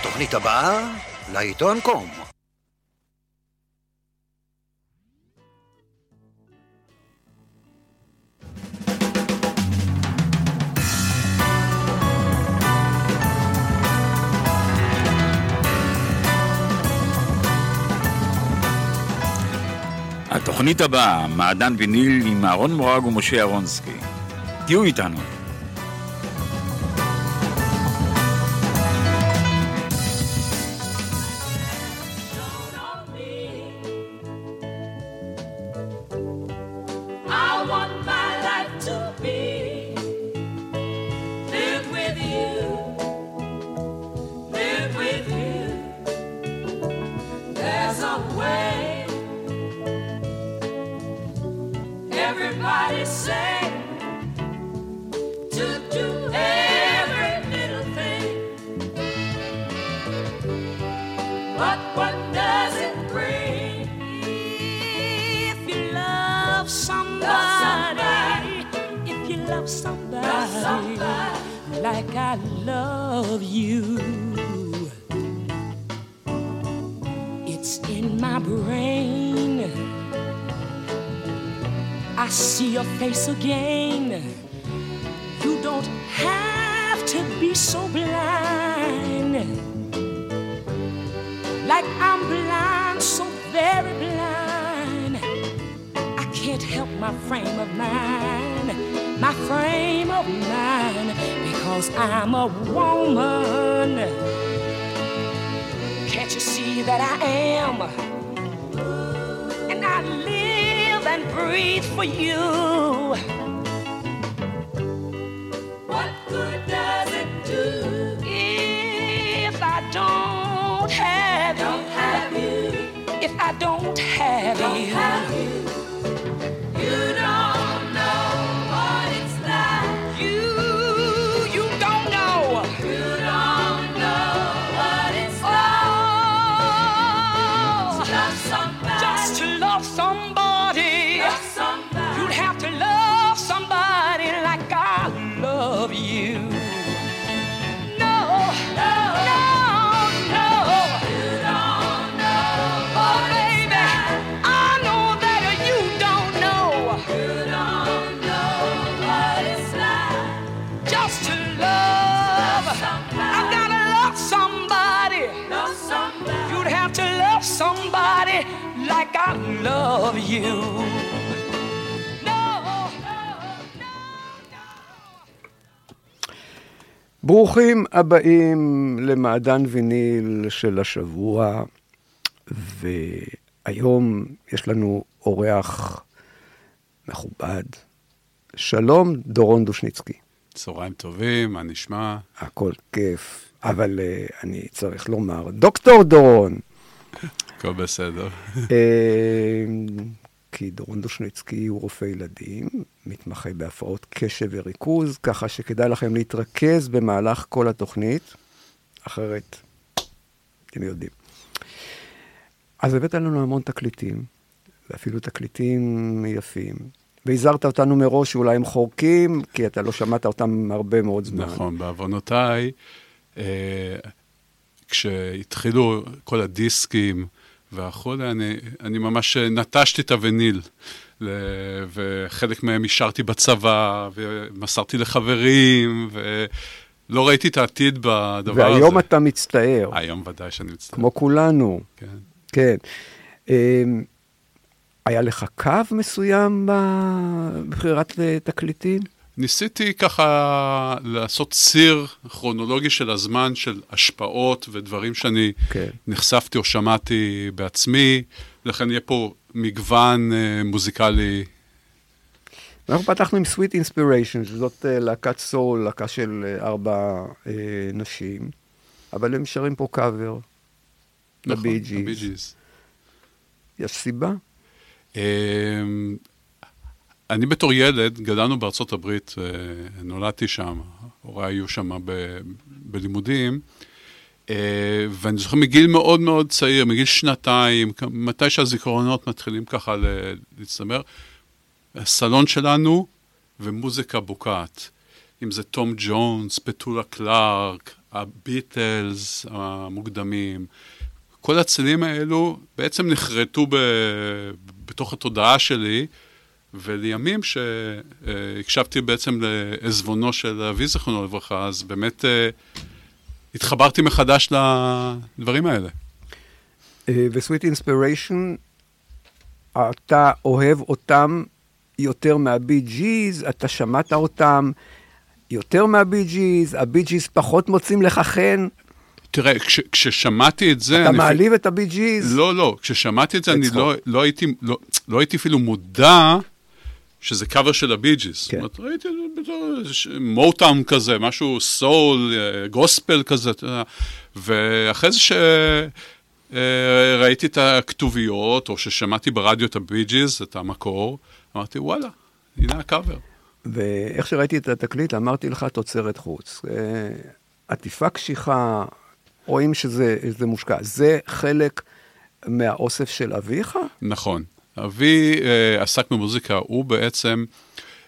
התוכנית הבאה, לעיתון קום. התוכנית הבאה, מעדן ויניל עם אהרון מורג ומשה אהרונסקי. תהיו איתנו. If you love somebody, like I love you, it's in my brain. I see your face again. You don't have to be so blind. Like I'm blind, so very blind. I can't help my frame of mind, my frame of mind, because I'm a woman. Can't you see that I am? And I live and breathe for you. You. ברוכים הבאים למעדן ויניל של השבוע, והיום יש לנו אורח מכובד. שלום, דורון דושניצקי. צהריים טובים, מה נשמע? הכל כיף, אבל uh, אני צריך לומר, דוקטור דורון. הכל בסדר. אה, כי דורון דושניצקי הוא רופא ילדים, מתמחה בהפרעות קשב וריכוז, ככה שכדאי לכם להתרכז במהלך כל התוכנית, אחרת אתם יודעים. אז הבאת לנו המון תקליטים, ואפילו תקליטים יפים. והזהרת אותנו מראש שאולי הם חורקים, כי אתה לא שמעת אותם הרבה מאוד זמן. נכון, בעוונותיי, אה, כשהתחילו כל הדיסקים והכולי, אני, אני ממש נטשתי את הווניל. וחלק מהם השארתי בצבא, ומסרתי לחברים, ולא ראיתי את העתיד בדבר הזה. והיום אתה מצטער. היום ודאי שאני מצטער. כמו כולנו. כן. כן. אמ, היה לך קו מסוים בבחירת אה, תקליטים? ניסיתי ככה לעשות ציר כרונולוגי של הזמן של השפעות ודברים שאני כן. נחשפתי או שמעתי בעצמי, לכן יהיה פה מגוון אה, מוזיקלי. אנחנו פתחנו עם Sweet Inspiration, שזאת אה, להקת סול, להקה של אה, ארבע אה, נשים, אבל הם שרים פה קאבר. נכון, לבי ג'יז. יש סיבה? אמ, אני בתור ילד, גדלנו בארצות הברית, אה, נולדתי שם, הוריי היו שם ב- בלימודים, אה, ואני זוכר מגיל מאוד מאוד צעיר, מגיל שנתיים, מתי שהזיכרונות מתחילים ככה להצטמר, הסלון שלנו ומוזיקה בוקעת. אם זה תום ג'ונס, פטולה קלארק, הביטלס המוקדמים, כל הצלילים האלו בעצם נחרטו ב, בתוך התודעה שלי, ולימים שהקשבתי בעצם לעזבונו של אבי זיכרונו לברכה, אז באמת אה, התחברתי מחדש לדברים האלה. אה, ו-Sweet Inspiration, אתה אוהב אותם יותר מהבי ג'יז, אתה שמעת אותם יותר מהבי ג'יז, הבי ג'יז פחות מוצאים לך חן, תראה, כש, כששמעתי את זה... אתה אני מעליב את הבי ג'יז. לא, לא, כששמעתי את זה, אני. לא, לא, הייתי, לא, לא הייתי אפילו מודע שזה קאבר של הבי ג'יז. כן. זאת אומרת, ראיתי בתור מוטאון כזה, משהו סול, אה, גוספל כזה. ואחרי זה שראיתי את הכתוביות, או ששמעתי ברדיו את הבי ג'יז, את המקור, אמרתי, וואלה, הנה הקאבר. ואיך שראיתי את התקליט, אמרתי לך תוצרת חוץ. אה, עטיפה קשיחה, רואים שזה שזה מושקע. זה חלק מהאוסף של אביך? נכון. אבי אה, עסק במוזיקה, הוא בעצם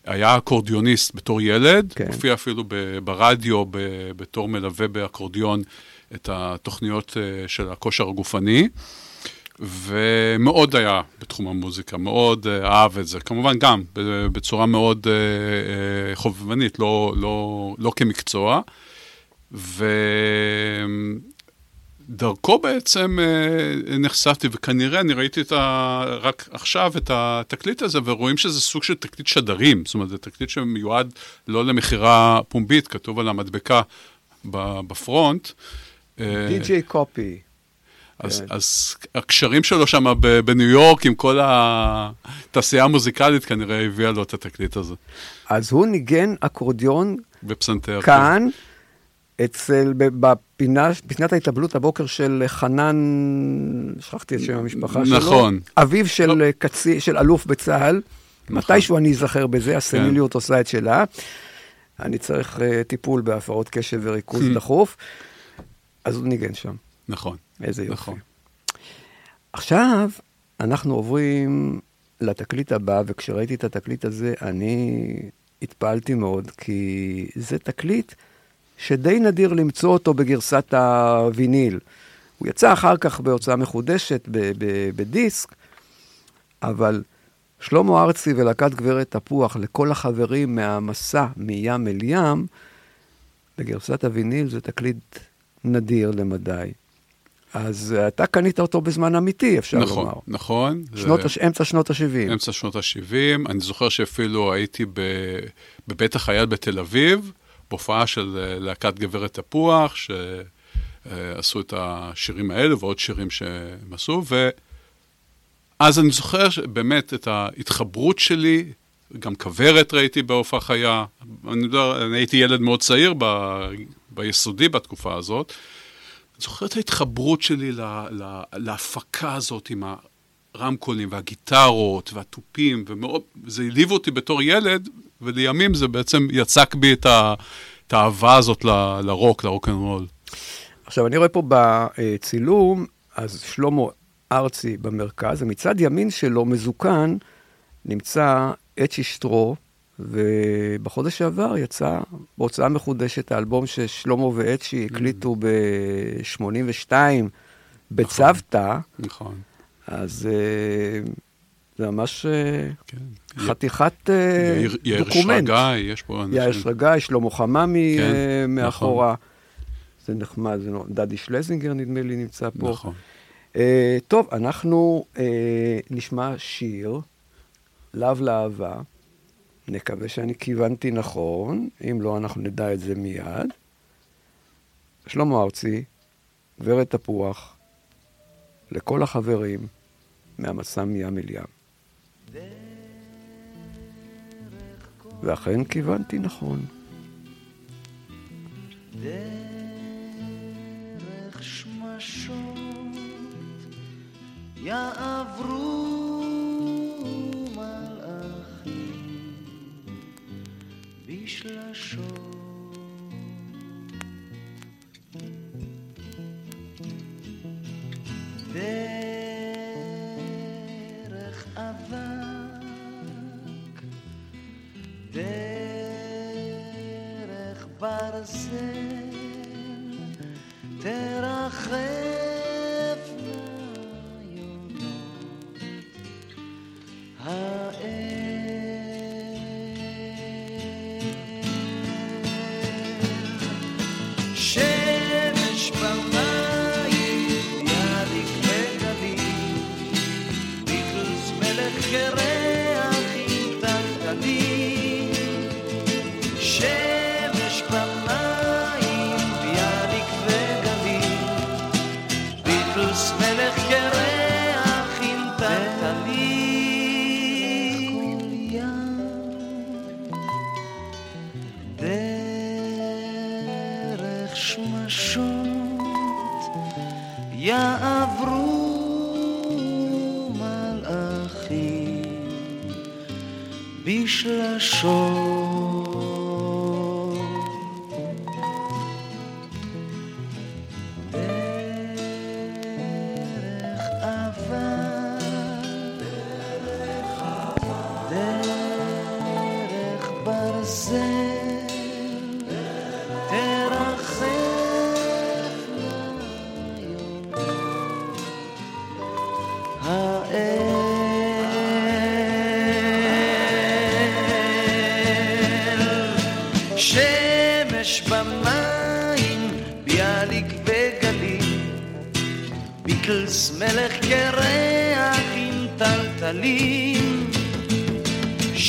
היה אקורדיוניסט בתור ילד, כן. הופיע אפילו ב- ברדיו ב, בתור מלווה באקורדיון את התוכניות אה, של הכושר הגופני, ומאוד היה בתחום המוזיקה, מאוד אה, אהב את זה. כמובן גם בצורה מאוד אה, אה, חובבנית, לא, לא, לא כמקצוע. ודרכו בעצם אה, נחשפתי, וכנראה אני ראיתי את ה... רק עכשיו את התקליט הזה, ורואים שזה סוג של תקליט שדרים, זאת אומרת, זה תקליט שמיועד לא למכירה פומבית, כתוב על המדבקה בפרונט. אה, די.ג'יי קופי. אז, כן. אז הקשרים שלו שם בניו יורק עם כל התעשייה המוזיקלית כנראה הביאה לו את התקליט הזה, אז הוא ניגן אקורדיון בפסנתר. כאן, אצל, בפינה, פינת ההתאבלות הבוקר של חנן, שכחתי את שם המשפחה שלו. נכון. אביו של קצי, של אלוף בצה"ל. נכון. מתישהו אני אזכר בזה, הסניליות עושה את שלה. אני צריך uh, טיפול בהפרעות קשב וריכוז דחוף. אז הוא ניגן שם. נכון. איזה יופי. נכון. עכשיו, אנחנו עוברים לתקליט הבא, וכשראיתי את התקליט הזה, אני התפעלתי מאוד, כי זה תקליט שדי נדיר למצוא אותו בגרסת הוויניל. הוא יצא אחר כך בהוצאה מחודשת, בדיסק, אבל שלמה ארצי ולהקת גברת תפוח, לכל החברים מהמסע מים אל ים, בגרסת הוויניל זה תקליט נדיר למדי. אז אתה קנית אותו בזמן אמיתי, אפשר נכון, לומר. נכון. שנות זה הש... אמצע שנות ה-70. אמצע שנות ה-70. אני זוכר שאפילו הייתי ב... בבית החייל בתל אביב, בהופעה של אה, להקת גברת תפוח, שעשו את השירים האלה ועוד שירים שהם עשו, ואז אני זוכר באמת את ההתחברות שלי, גם כוורת ראיתי בהופעה חיה. אני יודע, אני הייתי ילד מאוד צעיר ב... ביסודי בתקופה הזאת. זוכר את ההתחברות שלי ל, ל, להפקה הזאת עם הרמקולים והגיטרות והתופים, ומאוד, זה העליב אותי בתור ילד, ולימים זה בעצם יצק בי את, ה, את האהבה הזאת ל, לרוק, ל rock and roll. עכשיו, אני רואה פה בצילום, אז שלמה ארצי במרכז, ומצד ימין שלו, מזוקן, נמצא אצ'י שטרוך, ובחודש שעבר יצא בהוצאה מחודשת האלבום ששלמה ואצ'י הקליטו ב-82 בצוותא, נכון, אז אה, זה ממש אה, כן. חתיכת אה, יאיר, יאיר דוקומנט. שרגאי, יש פה אנשים. יאיר שרגאי, שלמה חממי כן, אה, מאחורה. זה נחמד, זה נו- דדי שלזינגר נדמה לי נמצא פה. נכון. אה, טוב, אנחנו אה, נשמע שיר, לאו לאהבה. נקווה שאני כיוונתי נכון, אם לא, אנחנו נדע את זה מיד. שלמה ארצי, גברת תפוח, לכל החברים מהמסע מים אל ים. ואכן כיוונתי נכון. דרך יעברו דרך ברזל, תרחף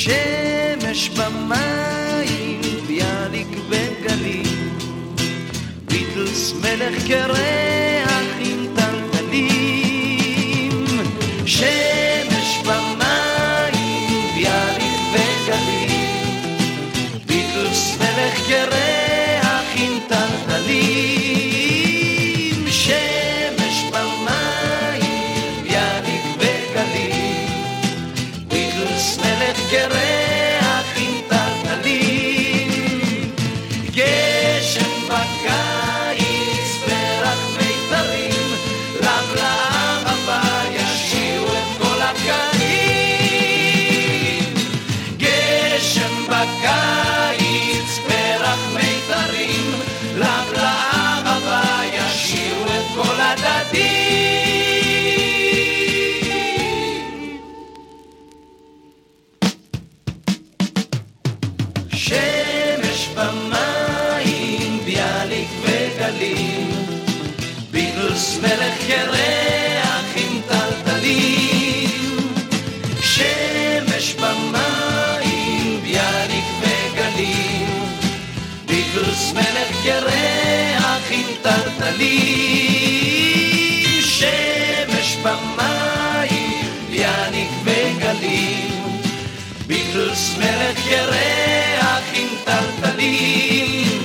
שמש במים, ביאליק וגלים, ביטלס מלך קרח מלך ירח עם טלטלים.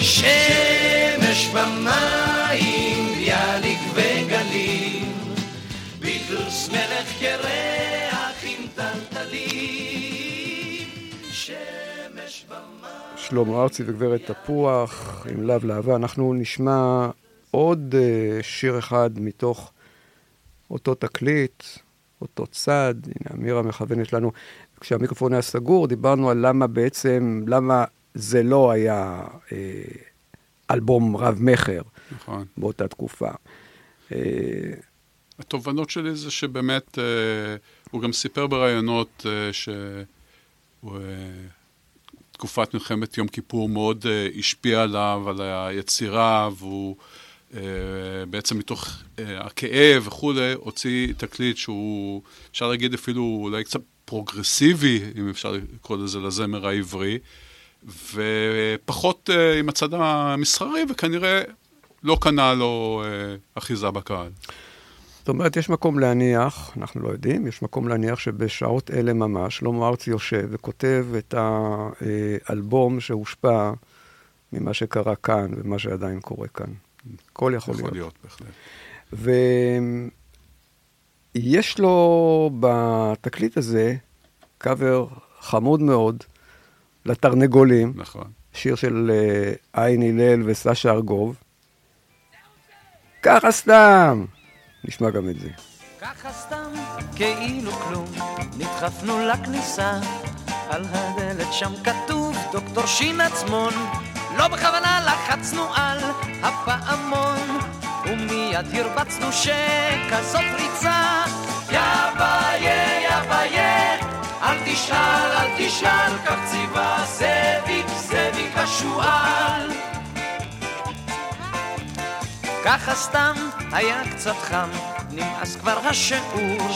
שמש במים, ביאליק וגלים, ביטלס מלך ירח עם טלטלים. שמש במים שלמה ארצי וגברת תפוח עם לאו להבה. אנחנו נשמע עוד אה, שיר אחד מתוך אותו תקליט, אותו צד. הנה, אמירה מכוונת לנו. כשהמיקרופון היה סגור, דיברנו על למה בעצם, למה זה לא היה אה, אלבום רב-מכר נכון. באותה תקופה. אה, התובנות שלי זה שבאמת, אה, הוא גם סיפר בראיונות אה, שהוא... אה, תקופת מלחמת יום כיפור מאוד אה, השפיעה עליו, על היצירה, והוא אה, בעצם מתוך אה, הכאב וכולי, הוציא תקליט שהוא, אפשר להגיד אפילו אולי קצת פרוגרסיבי, אם אפשר לקרוא לזה, לזמר העברי, ופחות אה, עם הצד המסחרי, וכנראה לא קנה לו אה, אחיזה בקהל. זאת אומרת, יש מקום להניח, אנחנו לא יודעים, יש מקום להניח שבשעות אלה ממש, שלמה ארצי יושב וכותב את האלבום שהושפע ממה שקרה כאן ומה שעדיין קורה כאן. הכל יכול, יכול להיות. להיות, בהחלט. ויש לו בתקליט הזה קאבר חמוד מאוד לתרנגולים, נכון. שיר של אה, עין הלל וסשה ארגוב. ככה סתם! נשמע גם את זה. ככה סתם, כאילו כלום, נדחפנו לכניסה, על הדלת שם כתוב דוקטור שין עצמון, לא בכוונה לחצנו על הפעמון, ומיד הרבצנו שכזאת ריצה, יא ביה, יא ביה, אל תשאל, אל תשאל, כך ציווה זאביק, זאביק השועל. ככה סתם היה קצת חם, נמאס כבר השיעור.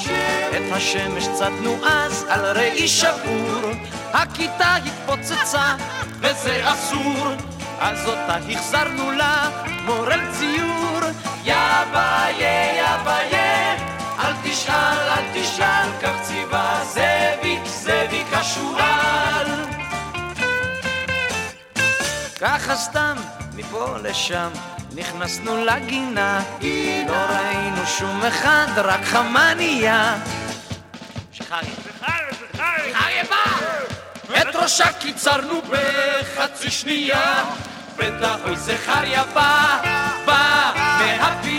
את השמש צדנו אז על ראי שבור. הכיתה התפוצצה, וזה אסור. אז אותה החזרנו לה, מורל תשאל, אל תשאל, כך ציווה זאביק, זאביק השועל. ככה סתם, מפה לשם, נכנסנו לגינה, לא ראינו שום אחד, רק חמניה. שחרי, שחרי בא! את ראשה קיצרנו בחצי שנייה, בטח אוי זכריה בא, בא מהפינה.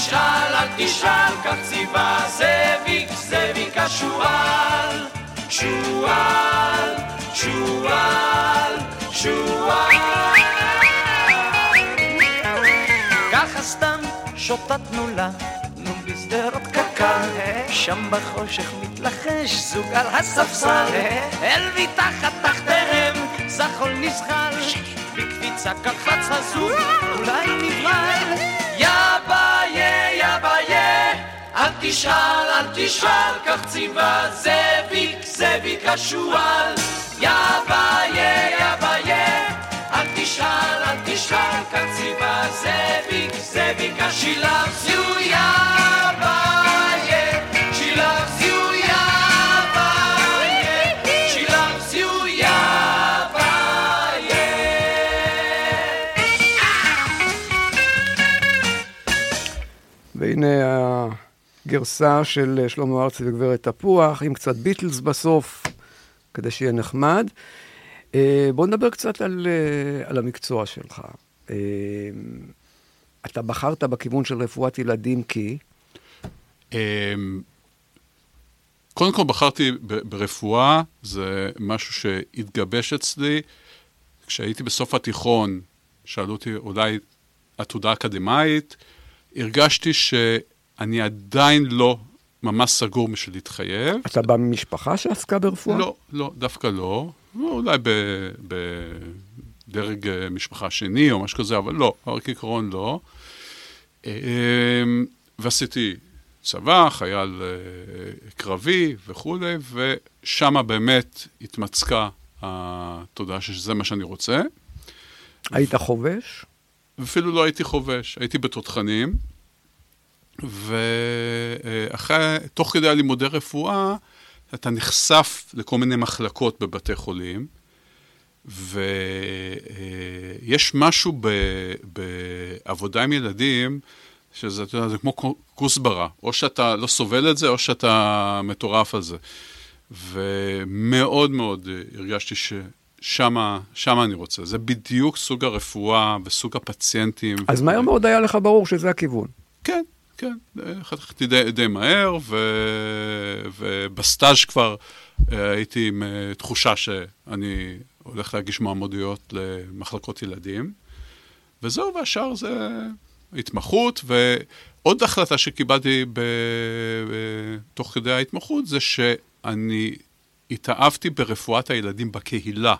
תשאל, אל תשאל, כך ציווה זאביק, זאביק השועל. שועל, שועל, שועל. ככה סתם שוטטנו לה, נו בשדרות קק"ל, שם בחושך מתלחש זוג על הספסל, אל מתחת תחתיהם זחול נזחל, בקפיצה קפץ הזוג, אולי נבהל, תשאל, אל תשאל, כך ציווה זאביק, זאביק השועל, יא ביה, יא ביה, אל תשאל, אל תשאל, כך ציווה זאביק, זאביק השילב זיו יא הגרסה של שלמה ארצי וגברת תפוח, עם קצת ביטלס בסוף, כדי שיהיה נחמד. אה, בוא נדבר קצת על, אה, על המקצוע שלך. אה, אתה בחרת בכיוון של רפואת ילדים כי... קודם כל בחרתי ברפואה, זה משהו שהתגבש אצלי. כשהייתי בסוף התיכון, שאלו אותי אולי עתודה אקדמאית, הרגשתי שאני עדיין לא ממש סגור בשביל להתחייב. אתה בא ממשפחה שעסקה ברפואה? לא, לא, דווקא לא. אולי בדרג אה, משפחה שני או משהו כזה, אבל לא, אבל כעיקרון לא. אמ, ועשיתי צבא, חייל אה, קרבי וכולי, ושם באמת התמצקה התודעה שזה מה שאני רוצה. היית חובש? ואפילו לא הייתי חובש, הייתי בתותחנים, ואחרי, תוך כדי הלימודי רפואה, אתה נחשף לכל מיני מחלקות בבתי חולים, ויש משהו ב, בעבודה עם ילדים, שזה, אתה יודע, זה כמו כוסברה, או שאתה לא סובל את זה, או שאתה מטורף על זה. ומאוד מאוד הרגשתי ש... שמה, שמה אני רוצה. זה בדיוק סוג הרפואה וסוג הפציינטים. אז מהר מאוד היה לך ברור שזה הכיוון. כן, כן. חתכתי די, די מהר, ו... ובסטאז' כבר אה, הייתי עם אה, תחושה שאני הולך להגיש מועמדויות למחלקות ילדים. וזהו, והשאר זה התמחות, ועוד החלטה שקיבלתי ב... תוך כדי ההתמחות זה שאני התאהבתי ברפואת הילדים בקהילה.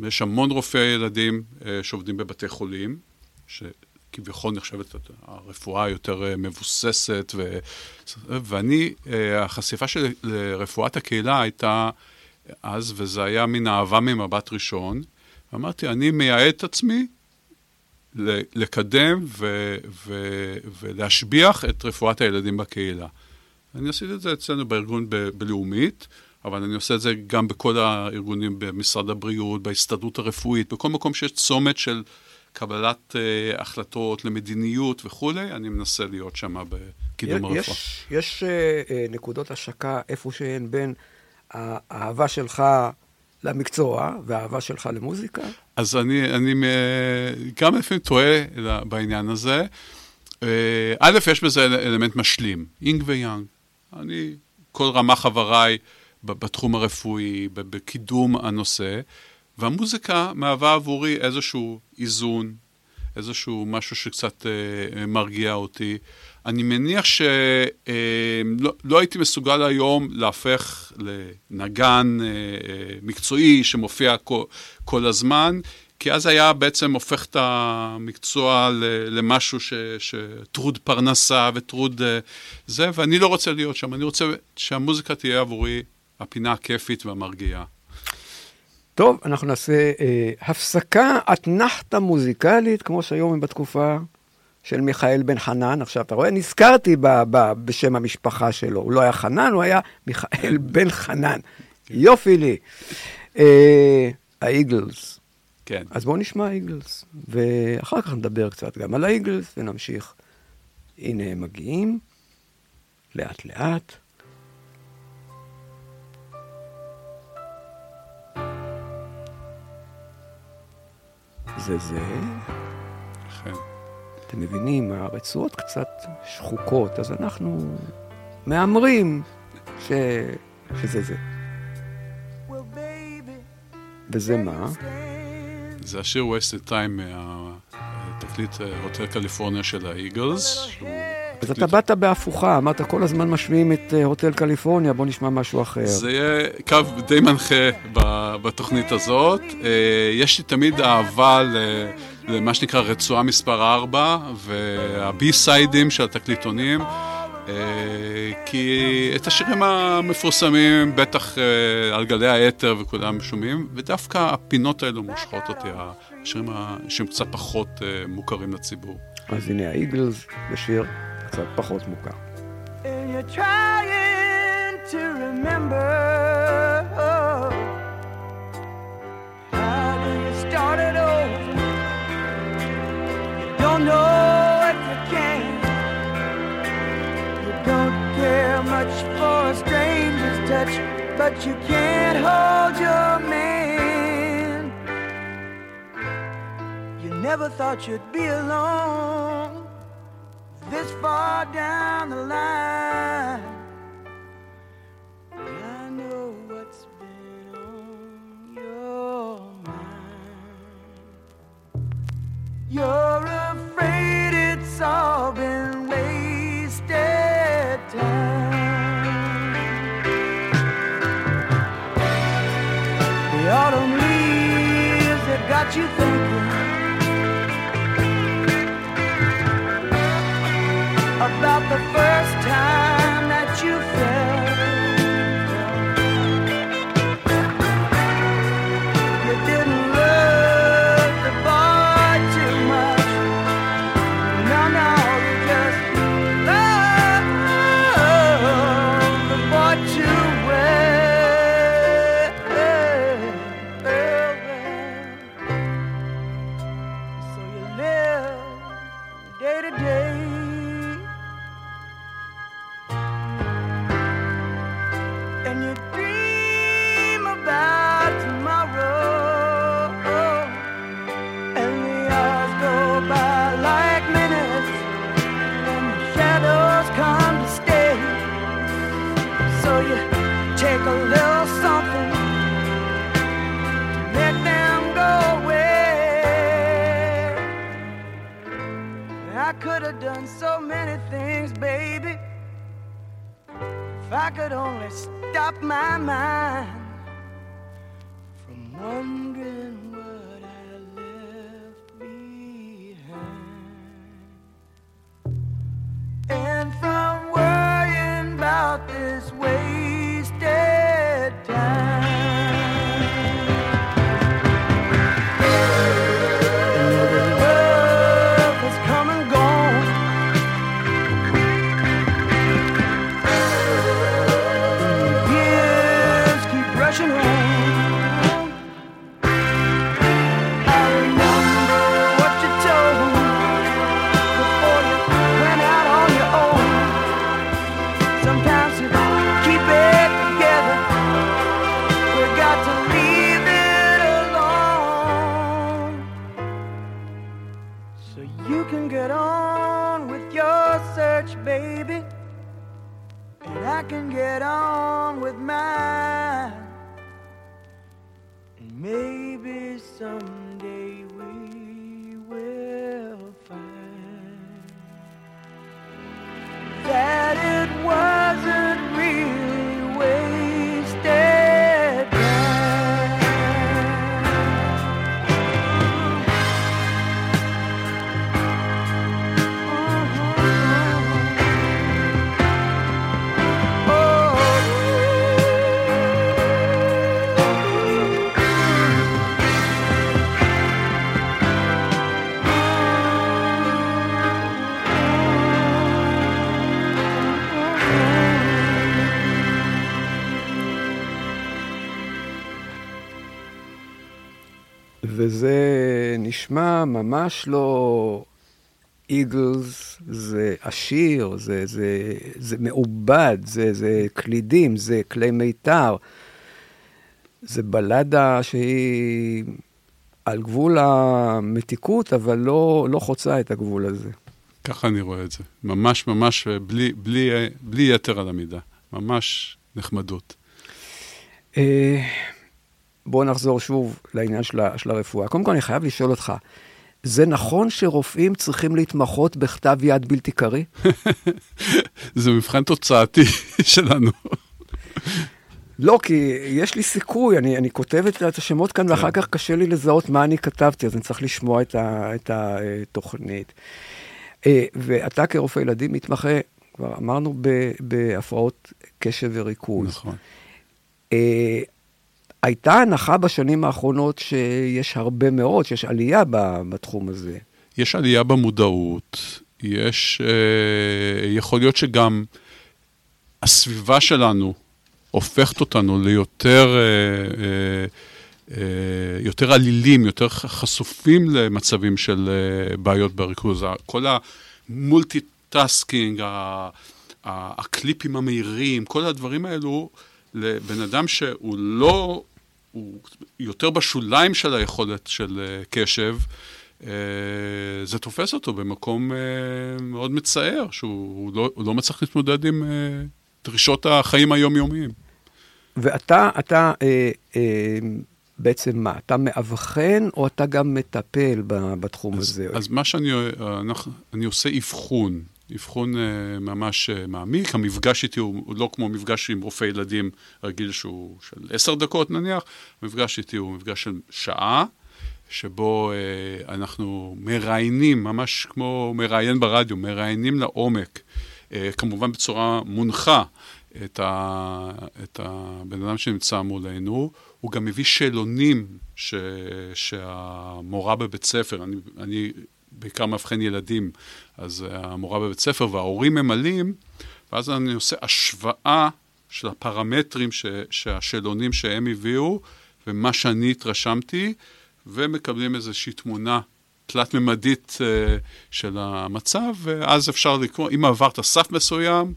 יש המון רופאי ילדים אה, שעובדים בבתי חולים, שכביכול נחשבת הרפואה היותר אה, מבוססת, ו... ואני, אה, החשיפה שלי לרפואת הקהילה הייתה אז, וזה היה מין אהבה ממבט ראשון. אמרתי, אני מייעד את עצמי לקדם ו- ו- ולהשביח את רפואת הילדים בקהילה. אני עשיתי את זה אצלנו בארגון ב- בלאומית, אבל אני עושה את זה גם בכל הארגונים במשרד הבריאות, בהסתדרות הרפואית, בכל מקום שיש צומת של קבלת uh, החלטות למדיניות וכולי, אני מנסה להיות שם בקידום הרפואה. יש, יש uh, uh, נקודות השקה איפה שהן בין האהבה שלך למקצוע והאהבה שלך למוזיקה? אז אני, אני גם לפעמים טועה בעניין הזה. א', יש בזה אלמנט משלים, אינג ויאנג. אני, כל רמה חבריי בתחום הרפואי, בקידום הנושא, והמוזיקה מהווה עבורי איזשהו איזון, איזשהו משהו שקצת אה, מרגיע אותי. אני מניח שלא אה, לא הייתי מסוגל היום להפך לנגן אה, אה, מקצועי שמופיע כל, כל הזמן, כי אז היה בעצם הופך את המקצוע למשהו שטרוד פרנסה וטרוד אה, זה, ואני לא רוצה להיות שם, אני רוצה שהמוזיקה תהיה עבורי הפינה הכיפית והמרגיעה. טוב, אנחנו נעשה אה, הפסקה אתנחתא מוזיקלית, כמו שהיום בתקופה של מיכאל בן חנן. עכשיו, אתה רואה, נזכרתי ב, ב, בשם המשפחה שלו. הוא לא היה חנן, הוא היה מיכאל בן חנן. יופי לי. אה, האיגלס. כן. אז בואו נשמע איגלס, ואחר כך נדבר קצת גם על האיגלס, ונמשיך. הנה הם מגיעים, לאט-לאט. זה זה. אכן. אתם מבינים, הרצועות קצת שחוקות, אז אנחנו מהמרים ש... שזה זה. וזה מה? זה השיר Wasted Time מהתקליט הוטל קליפורניה של האיגלס. אז אתה באת בהפוכה, אמרת כל הזמן משמיעים את הוטל קליפורניה, בוא נשמע משהו אחר. זה יהיה קו די מנחה בתוכנית הזאת. יש לי תמיד אהבה למה שנקרא רצועה מספר 4, והבי סיידים של התקליטונים. כי את השירים המפורסמים בטח על גלי האתר וכולם שומעים, ודווקא הפינות האלו מושכות אותי, השירים שהם קצת פחות מוכרים לציבור. אז הנה האיגלס בשיר קצת פחות מוכר. Don't know if you can You don't care much for a stranger's touch But you can't hold your man You never thought you'd be alone this far down the line. Many things, baby. If I could only stop my mind from wondering וזה נשמע ממש לא איגלס, זה עשיר, זה, זה, זה מעובד, זה, זה קלידים, זה כלי מיתר. זה בלדה שהיא על גבול המתיקות, אבל לא, לא חוצה את הגבול הזה. ככה אני רואה את זה. ממש ממש בלי, בלי, בלי יתר על המידה. ממש נחמדות. אה, בואו נחזור שוב לעניין של, של הרפואה. קודם כל, אני חייב לשאול אותך, זה נכון שרופאים צריכים להתמחות בכתב יד בלתי קריא? זה מבחן תוצאתי שלנו. לא, כי יש לי סיכוי, אני, אני כותב את את השמות כאן, ואחר כך קשה לי לזהות מה אני כתבתי, אז אני צריך לשמוע את, ה, את התוכנית. אה, ואתה כרופא ילדים מתמחה, כבר אמרנו, ב, בהפרעות קשב וריכוז. נכון. הייתה הנחה בשנים האחרונות שיש הרבה מאוד, שיש עלייה בתחום הזה. יש עלייה במודעות, יש, אה, יכול להיות שגם הסביבה שלנו הופכת אותנו ליותר אה, אה, אה, יותר עלילים, יותר חשופים למצבים של אה, בעיות בריכוז. כל ה multitasking, הקליפים המהירים, כל הדברים האלו, לבן אדם שהוא לא, הוא יותר בשוליים של היכולת של אה, קשב, אה, זה תופס אותו במקום אה, מאוד מצער, שהוא לא, לא מצליח להתמודד עם דרישות החיים היומיומיים. ואתה, אתה אה, אה, בעצם מה? אתה מאבחן או אתה גם מטפל בתחום אז, הזה? אז מה שאני אנחנו, אני עושה אבחון, אבחון אה, ממש אה, מעמיק. המפגש איתי הוא, לא כמו מפגש עם רופא ילדים רגיל שהוא של עשר דקות נניח, המפגש איתי הוא מפגש של שעה. שבו אה, אנחנו מראיינים, ממש כמו מראיין ברדיו, מראיינים לעומק, אה, כמובן בצורה מונחה, את, ה, את הבן אדם שנמצא מולנו. הוא גם מביא שאלונים ש, שהמורה בבית ספר, אני, אני בעיקר מאבחן ילדים, אז המורה בבית ספר וההורים ממלאים, ואז אני עושה השוואה של הפרמטרים ש, שהשאלונים שהם הביאו, ומה שאני התרשמתי, ומקבלים איזושהי תמונה תלת-ממדית uh, של המצב, ואז אפשר לקרוא, אם עברת סף מסוים,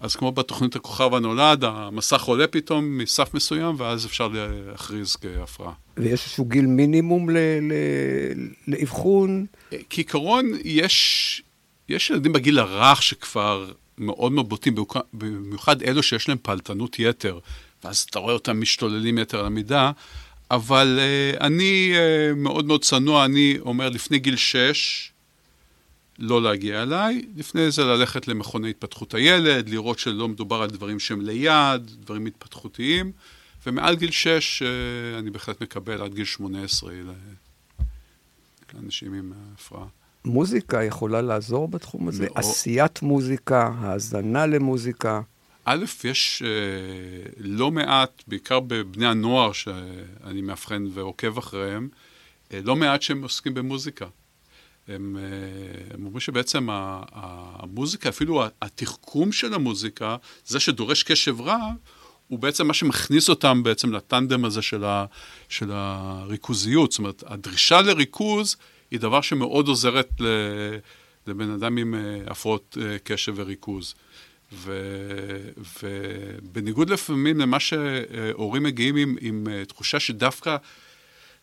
אז כמו בתוכנית הכוכב הנולד, המסך עולה פתאום מסף מסוים, ואז אפשר להכריז כהפרעה. ויש איזשהו גיל מינימום ל- ל- לאבחון? כעיקרון, יש, יש ילדים בגיל הרך שכבר מאוד מאוד בוטים, במיוחד אלו שיש להם פעלתנות יתר, ואז אתה רואה אותם משתוללים יתר על המידה, אבל uh, אני uh, מאוד מאוד צנוע, אני אומר לפני גיל 6, לא להגיע אליי, לפני זה ללכת למכוני התפתחות הילד, לראות שלא מדובר על דברים שהם ליד, דברים התפתחותיים, ומעל גיל 6 uh, אני בהחלט מקבל עד גיל 18 לאנשים עם הפרעה. מוזיקה יכולה לעזור בתחום הזה? מאוד. עשיית מוזיקה, האזנה למוזיקה. א', יש אה, לא מעט, בעיקר בבני הנוער שאני מאבחן ועוקב אחריהם, אה, לא מעט שהם עוסקים במוזיקה. הם, אה, הם אומרים שבעצם המוזיקה, אפילו התחכום של המוזיקה, זה שדורש קשב רב, הוא בעצם מה שמכניס אותם בעצם לטנדם הזה של, ה, של הריכוזיות. זאת אומרת, הדרישה לריכוז היא דבר שמאוד עוזרת לבן אדם עם אה, הפרעות אה, קשב וריכוז. ו- ובניגוד לפעמים למה שהורים מגיעים עם, עם תחושה שדווקא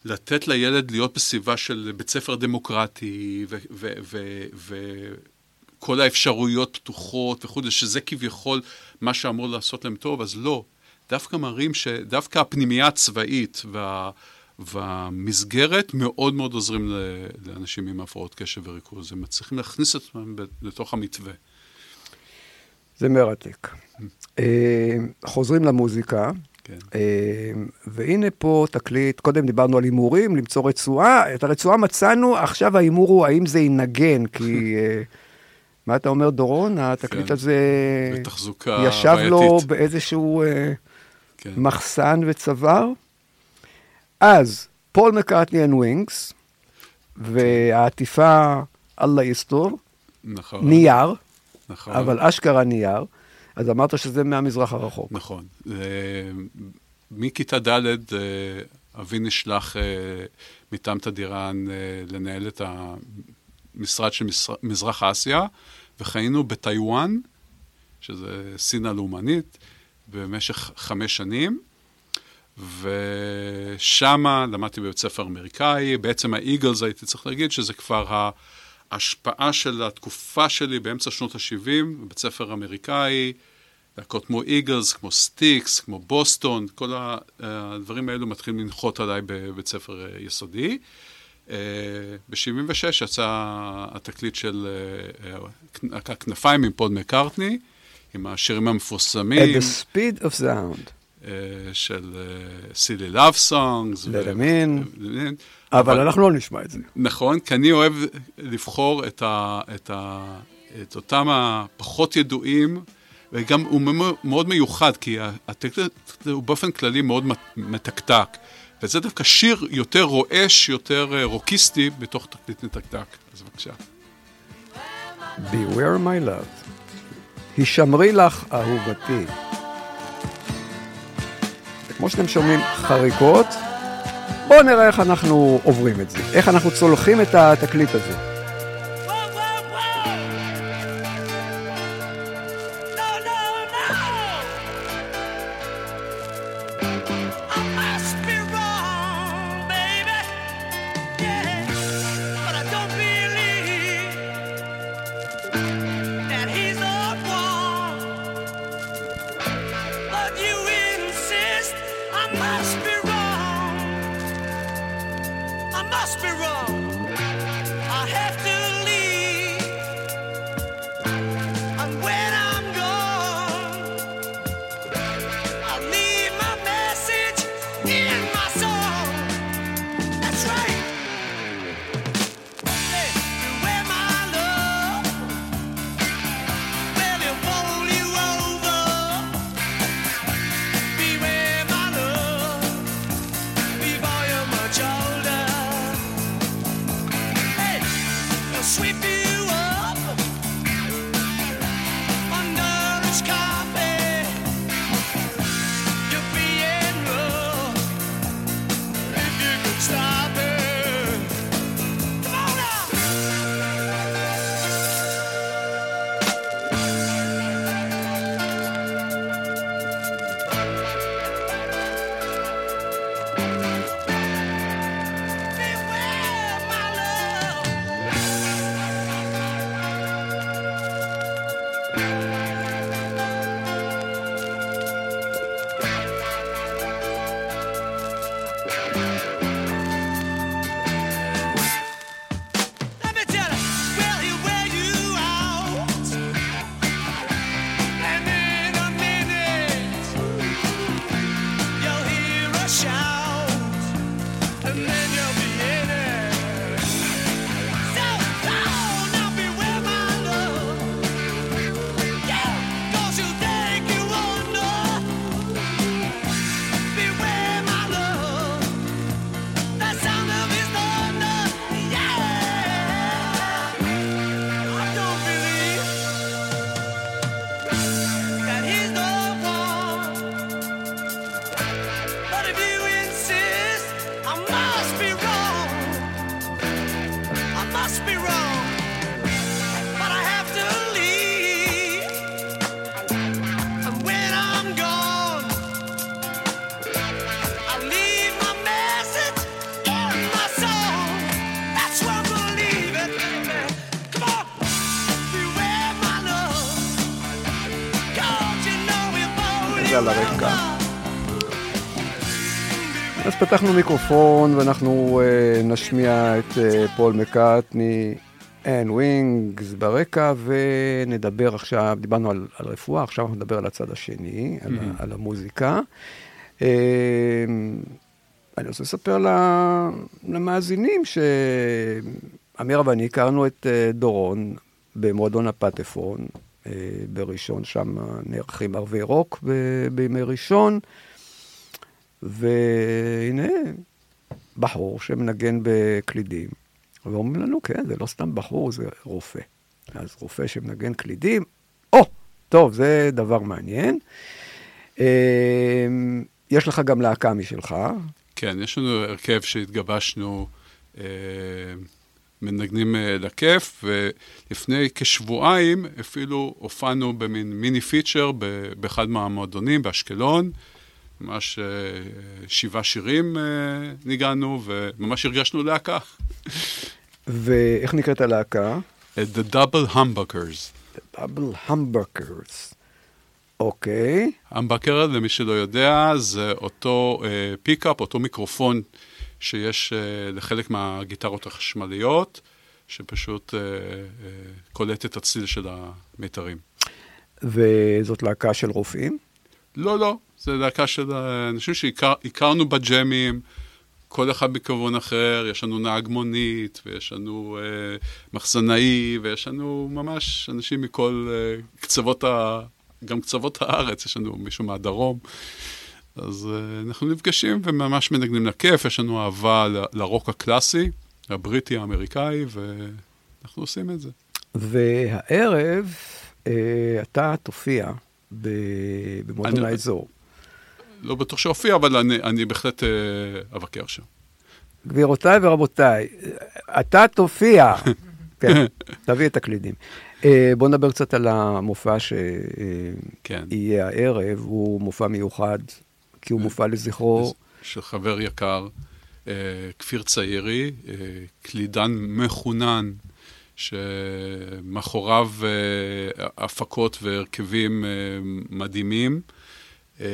לתת לילד להיות בסביבה של בית ספר דמוקרטי, וכל האפשרויות פתוחות וכו', שזה כביכול מה שאמור לעשות להם טוב, אז לא. דווקא מראים שדווקא הפנימייה הצבאית וה... והמסגרת מאוד מאוד עוזרים לאנשים עם הפרעות קשב וריכוז. הם מצליחים להכניס את עצמם לתוך המתווה. זה מרתק. אה, חוזרים למוזיקה. כן. אה, והנה פה תקליט, קודם דיברנו על הימורים, למצוא רצועה, את הרצועה מצאנו, עכשיו ההימור הוא האם זה ינגן, כי... אה, מה אתה אומר, דורון? התקליט כן. הזה... בתחזוקה ישב בעייתית. לו באיזשהו כן. מחסן וצוואר. אז, פול מקארטני אנד ווינגס, והעטיפה אללה יסתור, נכון. נייר, נכון. אבל אשכרה נייר. אז אמרת שזה מהמזרח הרחוק. נכון. אה, מכיתה ד' אה, אבי נשלח אה, מטעם תדירן לנהל את המשרד של מזרח אסיה, וחיינו בטיוואן, שזה סין הלאומנית, במשך חמש שנים. ושמה למדתי בבית ספר אמריקאי, בעצם האיגלס הייתי צריך להגיד שזה כבר ההשפעה של התקופה שלי באמצע שנות ה-70, בבית ספר אמריקאי, להקות כמו איגלס, כמו סטיקס, כמו בוסטון, כל הדברים האלו מתחילים לנחות עליי בבית ספר אה, יסודי. אה, ב-76 יצא התקליט של אה, הכנפיים עם פול מקארטני, עם השירים המפורסמים. At the speed of sound. של Silly Love Songs. לרמין. אבל אנחנו לא נשמע את זה. נכון, כי אני אוהב לבחור את, ה, את, ה, את אותם הפחות ידועים, וגם הוא מאוד מיוחד, כי הטקסט הוא באופן כללי מאוד מתקתק. וזה דווקא שיר יותר רועש, יותר רוקיסטי, בתוך תקליט מתקתק. אז בבקשה. Beware my love. הישמרי לך, אהובתי. כמו שאתם שומעים חריקות, בואו נראה איך אנחנו עוברים את זה, איך אנחנו צולחים את התקליט הזה. פתחנו מיקרופון ואנחנו uh, נשמיע את uh, פול מקאטני, and Wings ברקע, ונדבר עכשיו, דיברנו על, על רפואה, עכשיו אנחנו נדבר על הצד השני, mm-hmm. על, על המוזיקה. Uh, אני רוצה לספר למאזינים שאמירה ואני הכרנו את uh, דורון במועדון הפטפון uh, בראשון, שם נערכים ערבי רוק ב- בימי ראשון. והנה, בחור שמנגן בקלידים, ואומרים לנו, כן, זה לא סתם בחור, זה רופא. אז רופא שמנגן קלידים, או, oh, טוב, זה דבר מעניין. אה, יש לך גם להקה משלך. כן, יש לנו הרכב שהתגבשנו, אה, מנגנים אה, לכיף, ולפני כשבועיים אפילו הופענו במין מיני פיצ'ר באחד מהמועדונים באשקלון. ממש אה, שבעה שירים אה, ניגענו, וממש הרגשנו להקה. ואיך נקראת הלהקה? The Double Humbuckers. The Double Humbuckers. אוקיי. המבקר, למי שלא יודע, זה אותו אה, פיקאפ, אותו מיקרופון שיש אה, לחלק מהגיטרות החשמליות, שפשוט אה, אה, קולט את הצליל של המיתרים. וזאת להקה של רופאים? לא, לא. זה להקה של אנשים שהכרנו בג'מים, כל אחד בכיוון אחר, יש לנו נהג מונית, ויש לנו אה, מחסנאי, ויש לנו ממש אנשים מכל אה, קצוות, ה... גם קצוות הארץ, יש לנו מישהו מהדרום. אז אה, אנחנו נפגשים וממש מנגנים לכיף, יש לנו אהבה ל... לרוק הקלאסי, הבריטי האמריקאי, ואנחנו עושים את זה. והערב אה, אתה תופיע במועדון האזור. לא בטוח שהופיע, אבל אני, אני בהחלט אה, אבקר שם. גבירותיי ורבותיי, אתה תופיע. כן, תביא את הקלידים. אה, בואו נדבר קצת על המופע שיהיה כן. הערב, הוא מופע מיוחד, כי הוא מופע לזכרו. של חבר יקר, אה, כפיר צעירי, קלידן מחונן, שמאחוריו הפקות והרכבים מדהימים. אה,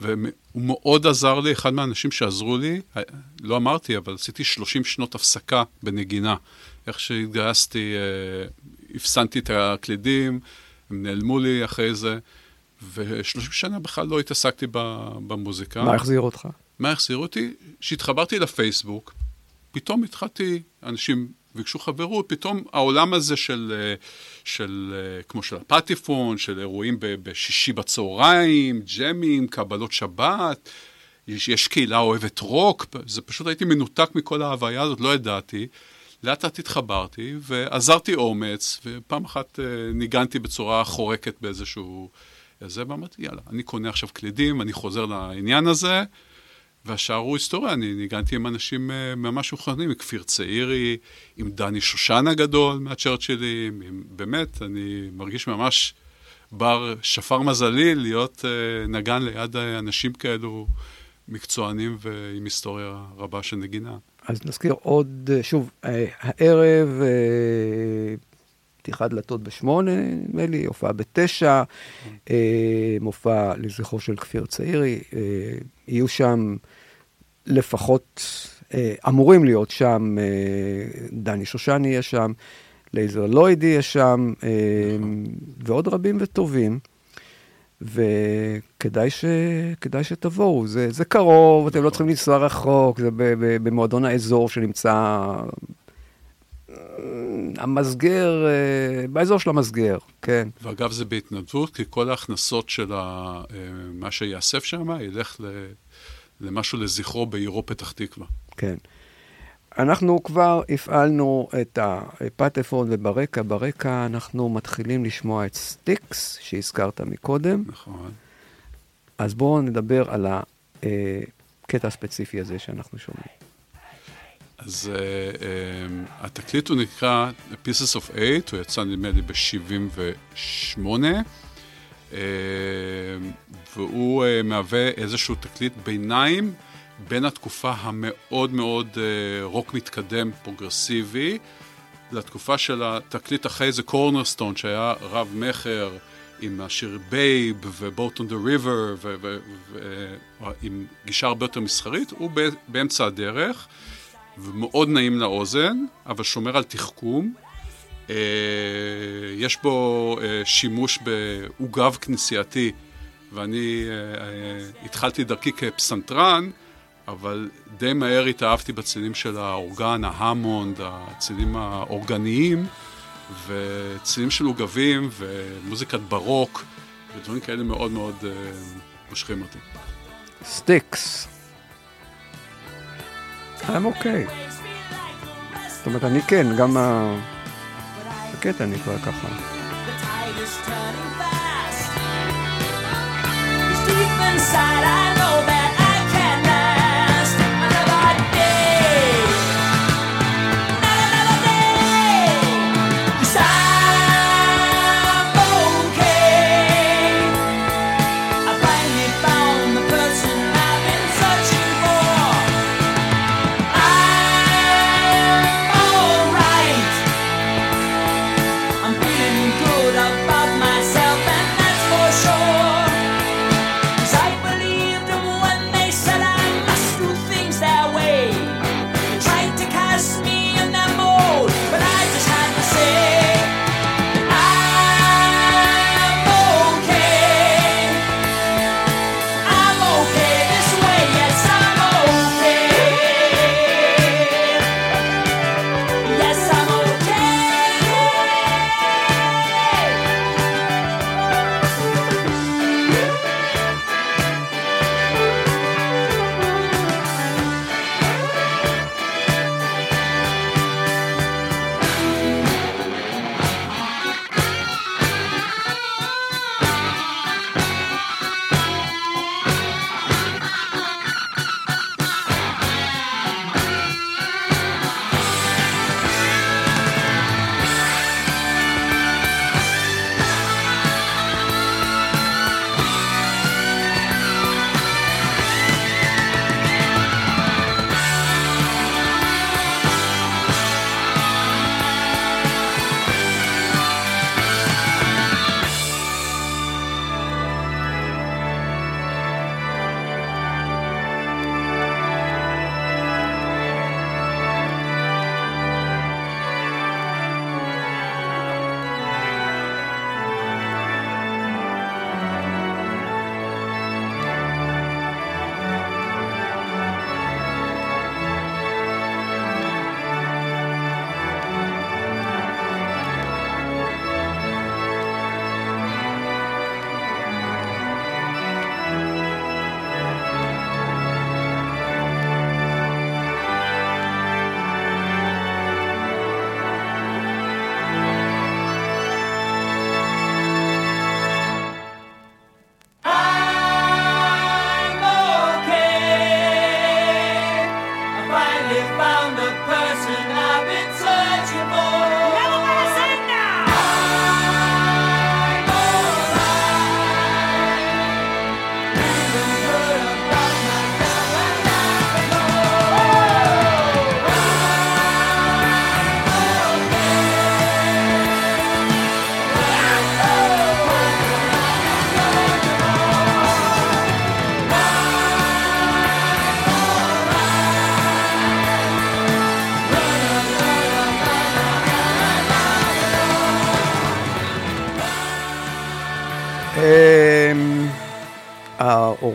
והוא מאוד עזר לי, אחד מהאנשים שעזרו לי, לא אמרתי, אבל עשיתי 30 שנות הפסקה בנגינה. איך שהתגייסתי, הפסנתי את הקלידים, הם נעלמו לי אחרי זה, ו-30 שנה בכלל לא התעסקתי במוזיקה. מה החזיר אותך? מה החזיר אותי? כשהתחברתי לפייסבוק, פתאום התחלתי, אנשים ביקשו חברות, פתאום העולם הזה של, אה, של אה, כמו של הפטיפון, של אירועים בשישי בצהריים, ג'מים, קבלות שבת, יש, יש קהילה אוהבת רוק, זה פשוט הייתי מנותק מכל ההוויה הזאת, לא ידעתי. לאט לאט התחברתי ועזרתי אומץ, ופעם אחת אה, ניגנתי בצורה חורקת באיזשהו... זה, ואמרתי, יאללה, אני קונה עכשיו קלידים, אני חוזר לעניין הזה. והשאר הוא היסטוריה, אני ניגנתי עם אנשים uh, ממש מוכנים, עם כפיר צעירי, עם דני שושן הגדול מהצ'רצ'ילים, עם, באמת, אני מרגיש ממש בר שפר מזלי להיות uh, נגן ליד אנשים כאלו מקצוענים ועם היסטוריה רבה של נגינה. אז נזכיר עוד, שוב, הערב, פתיחת דלתות בשמונה, נדמה לי, הופעה בתשע, מופע לזכרו של כפיר צעירי, יהיו שם לפחות, אה, אמורים להיות שם, אה, דני שושני יהיה שם, לייזר לויד יהיה שם, אה, ועוד רבים וטובים. וכדאי ש... שתבואו, זה, זה קרוב, אתם לא צריכים לנסוע רחוק, זה במועדון האזור שנמצא המסגר, אה, באזור של המסגר, כן. ואגב, זה בהתנדבות, כי כל ההכנסות של ה... אה, מה שייאסף שם ילך ל... למשהו לזכרו בעירו פתח תקווה. כן. אנחנו כבר הפעלנו את הפטפון וברקע, ברקע אנחנו מתחילים לשמוע את סטיקס, שהזכרת מקודם. נכון. אז בואו נדבר על הקטע הספציפי הזה שאנחנו שומעים. אז uh, uh, התקליט הוא נקרא Pieces of Eight, הוא יצא נדמה לי ב-78. אה, והוא אה, מהווה איזשהו תקליט ביניים בין התקופה המאוד מאוד אה, רוק מתקדם, פרוגרסיבי, לתקופה של התקליט אחרי זה קורנרסטון, שהיה רב מכר עם השיר Babe ו Boat on the River ועם גישה הרבה יותר מסחרית, הוא באמצע הדרך ומאוד נעים לאוזן, אבל שומר על תחכום. אה, יש בו אה, שימוש בעוגב כנסייתי, ואני אה, התחלתי דרכי כפסנתרן, אבל די מהר התאהבתי בצלילים של האורגן, ההמונד, הצלילים האורגניים, וצלילים של עוגבים ומוזיקת ברוק, ודברים כאלה מאוד מאוד מושכים אותי. סטיקס. I'm O.K.. זאת אומרת, אני כן, גם. הקטע נקרא ככה. inside I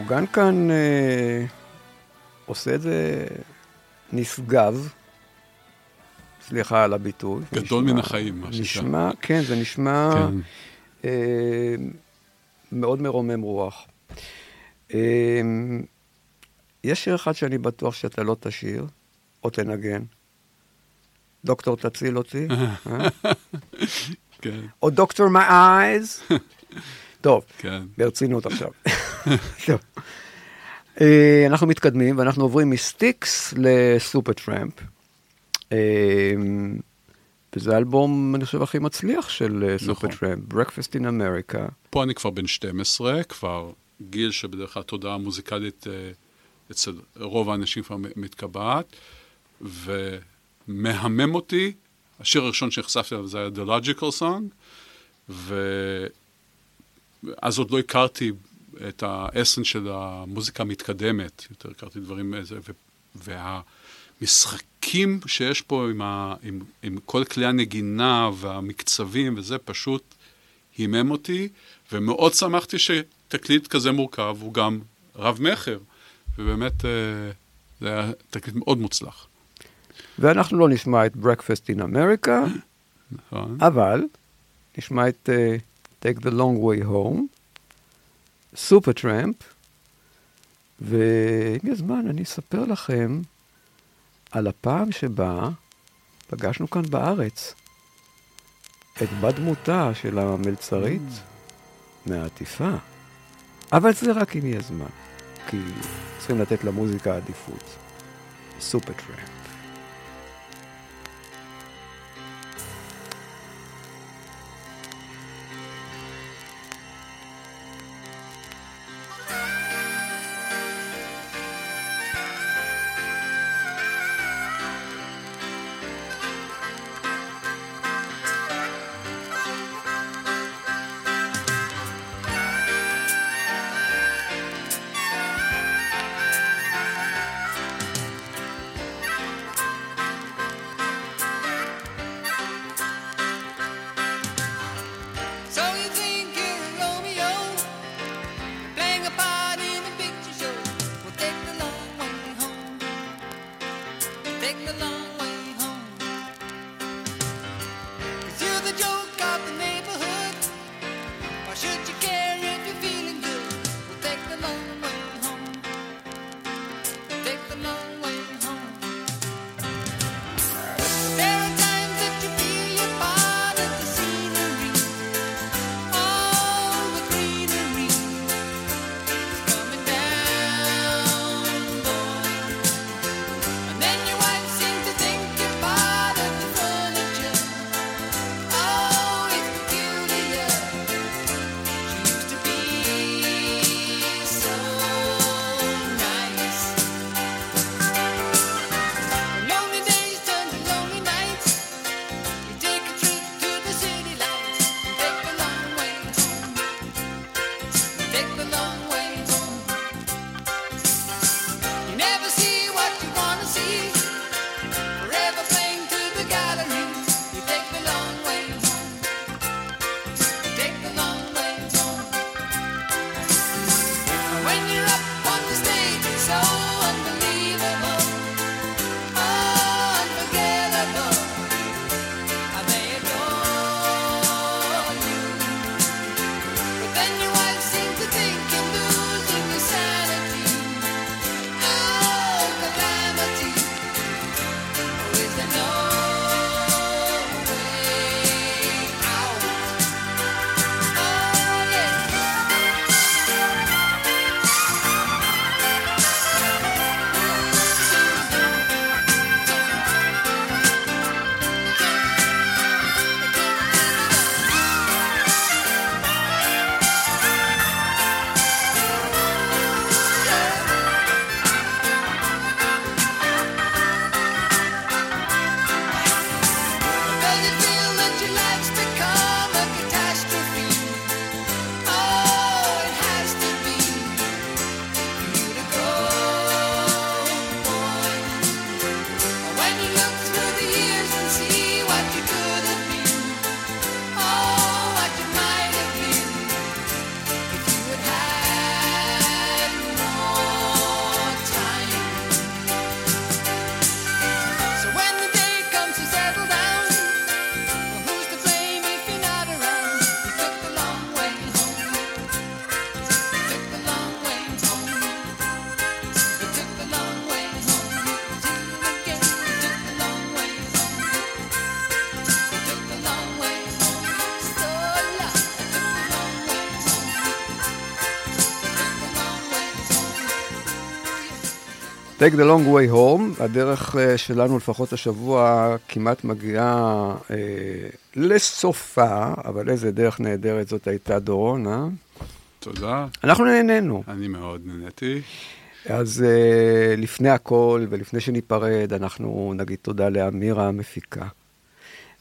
האורגן כאן אה, עושה את זה נשגב, סליחה על הביטוי. גדול נשמע, מן החיים, מה שנקרא. נשמע, כן, זה נשמע כן. אה, מאוד מרומם רוח. אה, יש שיר אחד שאני בטוח שאתה לא תשיר, או תנגן. דוקטור תציל אותי. אה? כן. או דוקטור my eyes. טוב, כן. ברצינות עכשיו. לא. אה, אנחנו מתקדמים ואנחנו עוברים מסטיקס לסופר טראמפ. אה, וזה האלבום, אני חושב, הכי מצליח של אה, נכון. סופר טראמפ, Breakfast in America. פה אני כבר בן 12, כבר גיל שבדרך כלל התודעה המוזיקלית אצל רוב האנשים כבר מתקבעת, ומהמם אותי. השיר הראשון שנחשפתי אליו זה היה The Logical Song, ואז עוד לא הכרתי את האסן של המוזיקה המתקדמת, יותר הכרתי דברים, איזה, והמשחקים שיש פה עם, ה, עם, עם כל כלי הנגינה והמקצבים וזה, פשוט הימם אותי, ומאוד שמחתי שתקליט כזה מורכב הוא גם רב-מכר, ובאמת אה, זה היה תקליט מאוד מוצלח. ואנחנו לא נשמע את Breakfast in America, נכון. אבל נשמע את uh, Take the Long Way Home. סופר טראמפ, ואם יש זמן אני אספר לכם על הפעם שבה פגשנו כאן בארץ את בת של המלצרית mm. מהעטיפה. אבל זה רק אם יהיה זמן, כי צריכים לתת למוזיקה עדיפות. סופר טראמפ. Take the long way home, הדרך אה, שלנו לפחות השבוע כמעט מגיעה uh, לסופה, אבל איזה דרך נהדרת זאת הייתה דורון, אה? תודה. אנחנו נהנינו. אני מאוד נהניתי. אז uh, לפני הכל ולפני שניפרד, אנחנו נגיד תודה לאמירה המפיקה,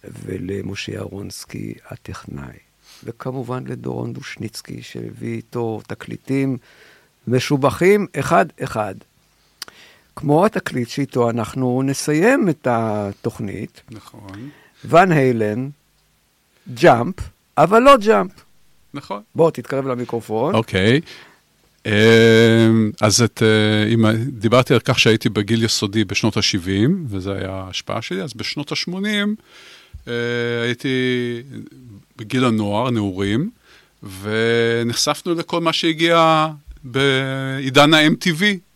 ולמשה אהרונסקי הטכנאי, וכמובן לדורון דושניצקי שהביא איתו תקליטים משובחים אחד-אחד. כמו התקליט שאיתו אנחנו נסיים את התוכנית, נכון, ואן היילן, ג'אמפ, אבל לא ג'אמפ. נכון. בוא, תתקרב למיקרופון. אוקיי. אמ, אז את, אה, אם דיברתי על כך שהייתי בגיל יסודי בשנות ה-70, וזו הייתה ההשפעה שלי, אז בשנות ה-80 הייתי בגיל הנוער, נעורים, ונחשפנו לכל מה שהגיע בעידן ה-MTV.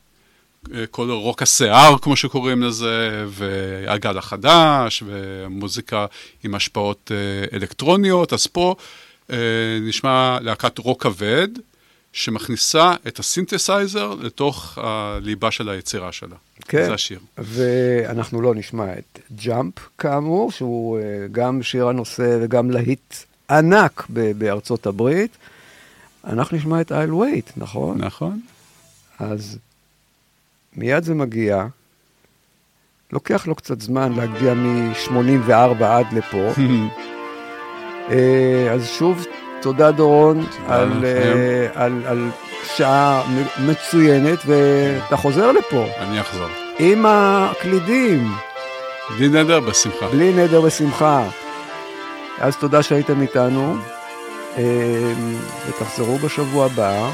כל רוק השיער, כמו שקוראים לזה, והגל החדש, ומוזיקה עם השפעות אה, אלקטרוניות. אז פה אה, נשמע להקת רוק כבד, שמכניסה את הסינתסייזר לתוך הליבה של היצירה שלה. כן. זה השיר. ואנחנו לא נשמע את Jump, כאמור, שהוא אה, גם שיר הנושא וגם להיט ענק בארצות הברית. אנחנו נשמע את I'll wait, נכון? נכון. אז מיד זה מגיע. לוקח לו קצת זמן להגיע מ-84 עד לפה. אה, אז שוב, תודה דורון על. אה, על, על שעה מצוינת, ואתה חוזר לפה אני אחזור. עם הקלידים, בלי נדר, בשמחה. בלי נדר ושמחה. אז תודה שהייתם איתנו, אה, ותחזרו בשבוע הבא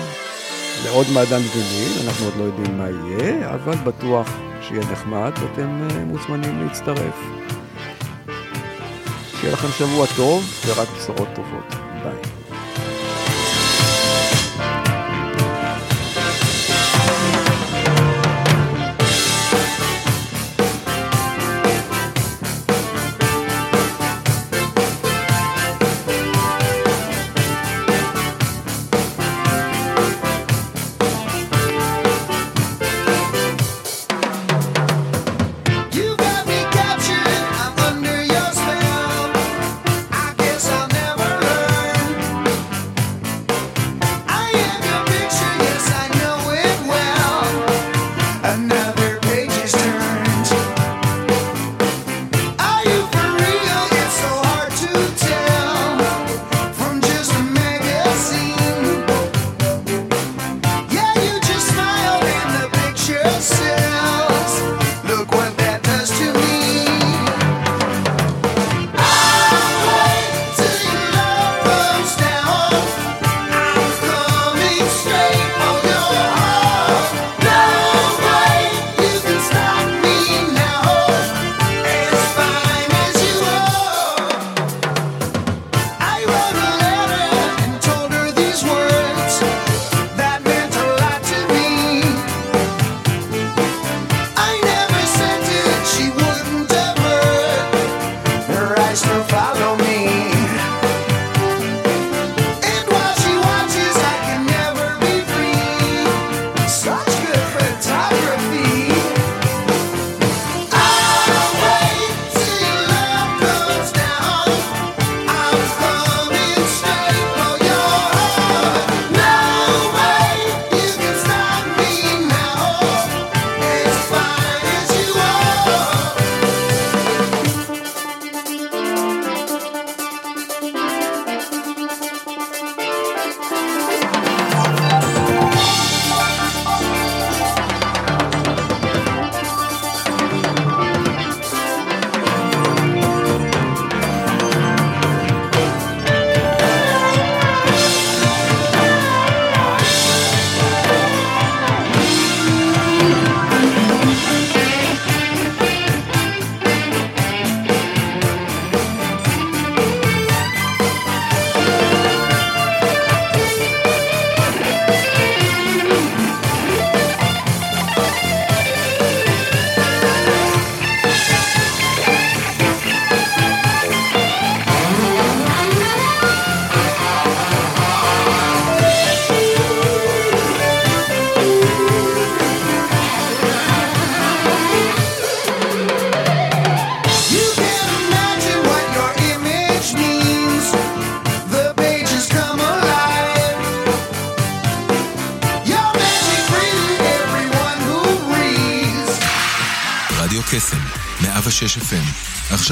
לעוד מעדן ויניל, אנחנו עוד לא יודעים מה יהיה, אבל בטוח שיהיה נחמד, ואתם אה, מוזמנים להצטרף. שיהיה לכם שבוע טוב ורק בשורות טובות. ביי.